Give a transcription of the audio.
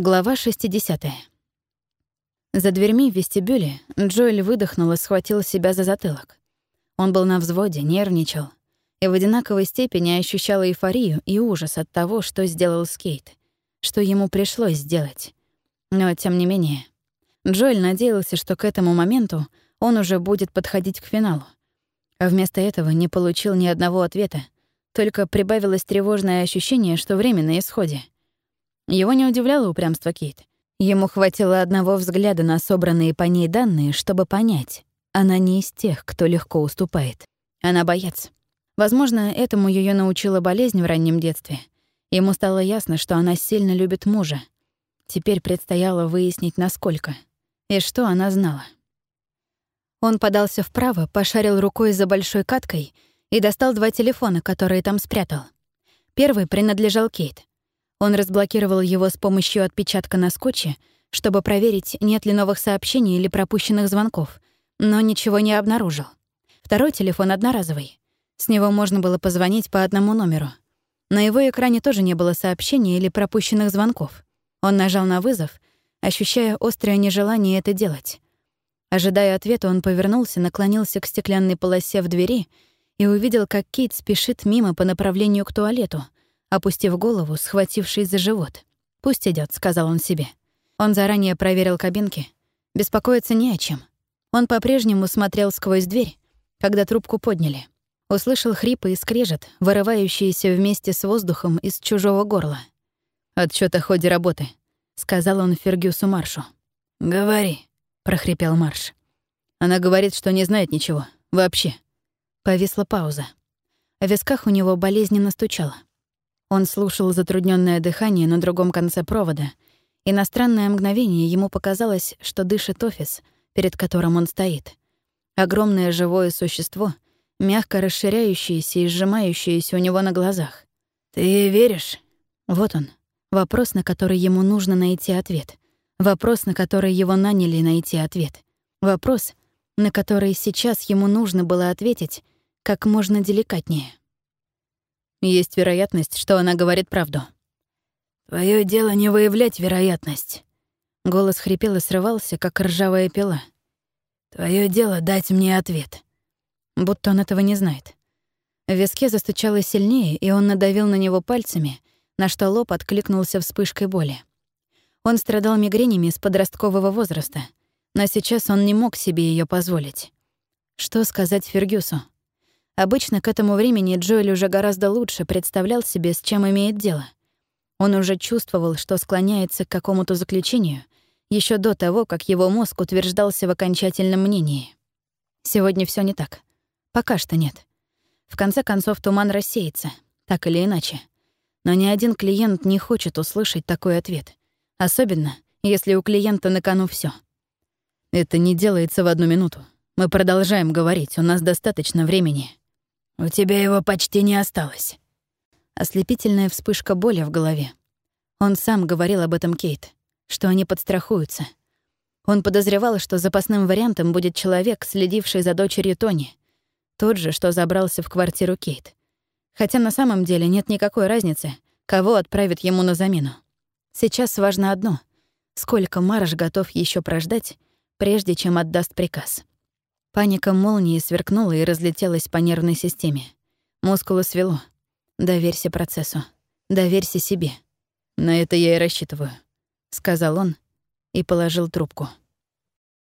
Глава 60. За дверьми в вестибюле Джоэль выдохнул и схватил себя за затылок. Он был на взводе, нервничал и в одинаковой степени ощущал эйфорию и ужас от того, что сделал Скейт, что ему пришлось сделать. Но, тем не менее, Джоэль надеялся, что к этому моменту он уже будет подходить к финалу. А вместо этого не получил ни одного ответа, только прибавилось тревожное ощущение, что время на исходе — его не удивляло упрямство Кейт. Ему хватило одного взгляда на собранные по ней данные, чтобы понять, она не из тех, кто легко уступает. Она боец. Возможно, этому ее научила болезнь в раннем детстве. Ему стало ясно, что она сильно любит мужа. Теперь предстояло выяснить, насколько. И что она знала. Он подался вправо, пошарил рукой за большой каткой и достал два телефона, которые там спрятал. Первый принадлежал Кейт. Он разблокировал его с помощью отпечатка на скотче, чтобы проверить, нет ли новых сообщений или пропущенных звонков, но ничего не обнаружил. Второй телефон одноразовый. С него можно было позвонить по одному номеру. На его экране тоже не было сообщений или пропущенных звонков. Он нажал на вызов, ощущая острое нежелание это делать. Ожидая ответа, он повернулся, наклонился к стеклянной полосе в двери и увидел, как Кейт спешит мимо по направлению к туалету — опустив голову, схватившись за живот. «Пусть идет, сказал он себе. Он заранее проверил кабинки. Беспокоиться не о чем. Он по-прежнему смотрел сквозь дверь, когда трубку подняли. Услышал хрипы и скрежет, вырывающиеся вместе с воздухом из чужого горла. «Отчёт о ходе работы», — сказал он Фергюсу Маршу. «Говори», — прохрипел Марш. Она говорит, что не знает ничего. Вообще. Повисла пауза. В висках у него болезненно стучало. Он слушал затрудненное дыхание на другом конце провода, и на странное мгновение ему показалось, что дышит офис, перед которым он стоит. Огромное живое существо, мягко расширяющееся и сжимающееся у него на глазах. «Ты веришь?» Вот он. Вопрос, на который ему нужно найти ответ. Вопрос, на который его наняли найти ответ. Вопрос, на который сейчас ему нужно было ответить как можно деликатнее. Есть вероятность, что она говорит правду. Твое дело не выявлять вероятность. Голос хрипел и срывался, как ржавая пила. Твое дело дать мне ответ. Будто он этого не знает. В виске застучало сильнее, и он надавил на него пальцами, на что лоб откликнулся вспышкой боли. Он страдал мигренями с подросткового возраста, но сейчас он не мог себе ее позволить. Что сказать Фергюсу? Обычно к этому времени Джоэль уже гораздо лучше представлял себе, с чем имеет дело. Он уже чувствовал, что склоняется к какому-то заключению, еще до того, как его мозг утверждался в окончательном мнении. Сегодня все не так. Пока что нет. В конце концов, туман рассеется, так или иначе. Но ни один клиент не хочет услышать такой ответ. Особенно, если у клиента на кону все. Это не делается в одну минуту. Мы продолжаем говорить, у нас достаточно времени. «У тебя его почти не осталось». Ослепительная вспышка боли в голове. Он сам говорил об этом Кейт, что они подстрахуются. Он подозревал, что запасным вариантом будет человек, следивший за дочерью Тони, тот же, что забрался в квартиру Кейт. Хотя на самом деле нет никакой разницы, кого отправят ему на замену. Сейчас важно одно — сколько Марш готов еще прождать, прежде чем отдаст приказ. Паника молнии сверкнула и разлетелась по нервной системе. Мускулы свело. Доверься процессу. Доверься себе. На это я и рассчитываю, сказал он и положил трубку.